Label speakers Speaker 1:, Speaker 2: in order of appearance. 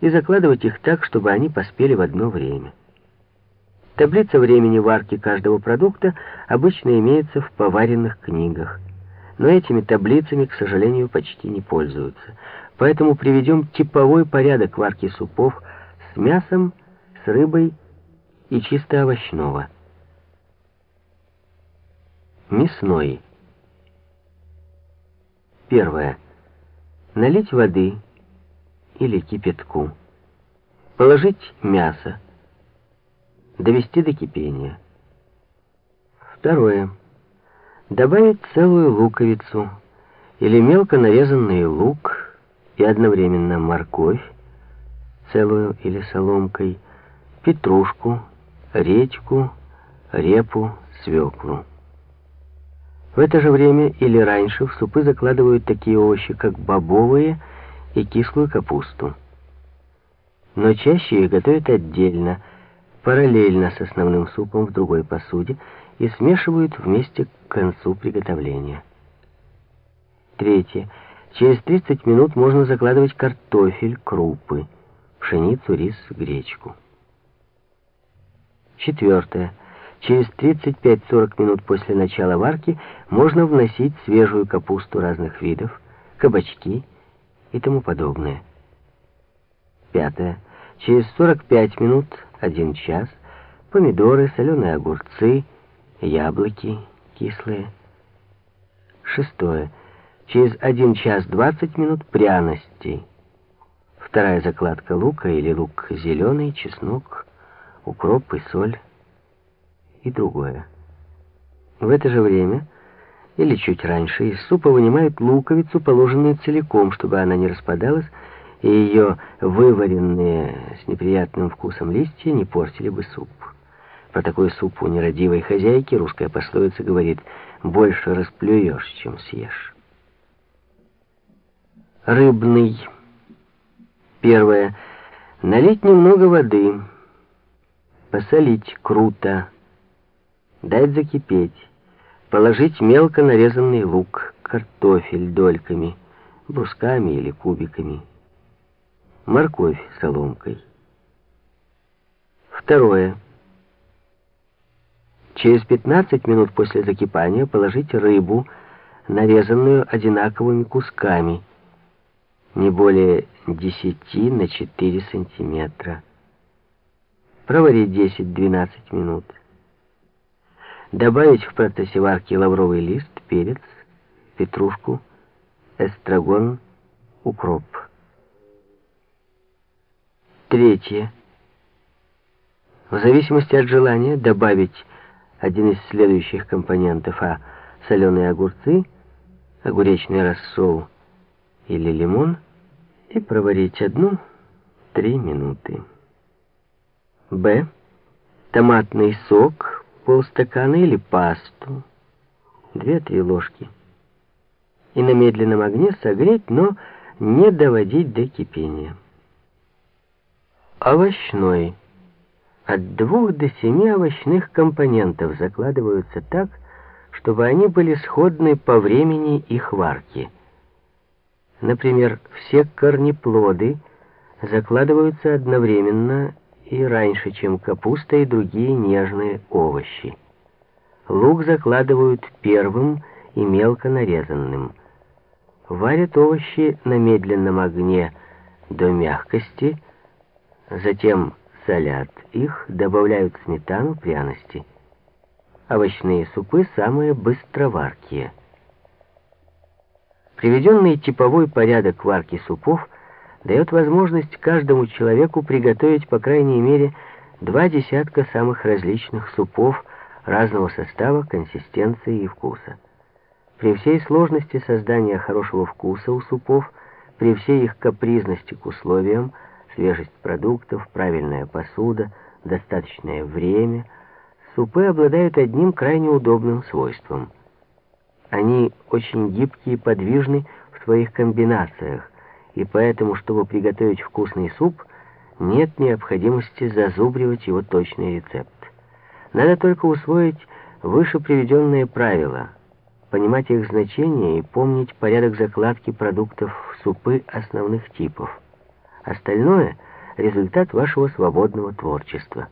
Speaker 1: и закладывать их так, чтобы они поспели в одно время. Таблица времени варки каждого продукта обычно имеется в поваренных книгах, но этими таблицами, к сожалению, почти не пользуются. Поэтому приведем типовой порядок варки супов с мясом, с рыбой и чисто овощного. Мясной. Первое. Налить воды или кипятку. Положить мясо. Довести до кипения. Второе. Добавить целую луковицу или мелко нарезанный лук и одновременно морковь, целую или соломкой, петрушку, редьку, репу, свеклу. В это же время или раньше в супы закладывают такие овощи, как бобовые и кислую капусту. Но чаще их готовят отдельно, параллельно с основным супом в другой посуде и смешивают вместе к концу приготовления. Третье. Через 30 минут можно закладывать картофель, крупы, пшеницу, рис, гречку. Четвертое. Через 35-40 минут после начала варки можно вносить свежую капусту разных видов, кабачки и тому подобное. Пятое. Через 45 минут, 1 час, помидоры, соленые огурцы, яблоки кислые. Шестое. Через 1 час 20 минут пряности. Вторая закладка лука или лук зеленый, чеснок, укроп и соль и другое. В это же время, или чуть раньше, из супа вынимают луковицу, положенную целиком, чтобы она не распадалась, и ее вываренные с неприятным вкусом листья не портили бы суп. Про такой суп у нерадивой хозяйки русская пословица говорит «больше расплюешь, чем съешь». Рыбный. Первое. Налить немного воды. Посолить круто дать закипеть, положить мелко нарезанный лук, картофель дольками, брусками или кубиками, морковь соломкой. Второе. Через 15 минут после закипания положить рыбу, нарезанную одинаковыми кусками, не более 10 на 4 сантиметра. Проварить 10-12 минут. Добавить в процессе варки лавровый лист, перец, петрушку, эстрагон, укроп. Третье. В зависимости от желания добавить один из следующих компонентов, а соленые огурцы, огуречный рассол или лимон, и проварить одну-три минуты. Б. Томатный сок полстакана или пасту, две-три ложки. И на медленном огне согреть, но не доводить до кипения. Овощной. От двух до семи овощных компонентов закладываются так, чтобы они были сходны по времени их варки. Например, все корнеплоды закладываются одновременно и раньше, чем капуста и другие нежные овощи. Лук закладывают первым и мелко нарезанным. Варят овощи на медленном огне до мягкости, затем солят их, добавляют сметану, пряности. Овощные супы самые быстроваркие. Приведенный типовой порядок варки супов – дает возможность каждому человеку приготовить по крайней мере два десятка самых различных супов разного состава, консистенции и вкуса. При всей сложности создания хорошего вкуса у супов, при всей их капризности к условиям, свежесть продуктов, правильная посуда, достаточное время, супы обладают одним крайне удобным свойством. Они очень гибкие и подвижны в своих комбинациях, и поэтому, чтобы приготовить вкусный суп, нет необходимости зазубривать его точный рецепт. Надо только усвоить выше приведенные правила, понимать их значение и помнить порядок закладки продуктов в супы основных типов. Остальное — результат вашего свободного творчества.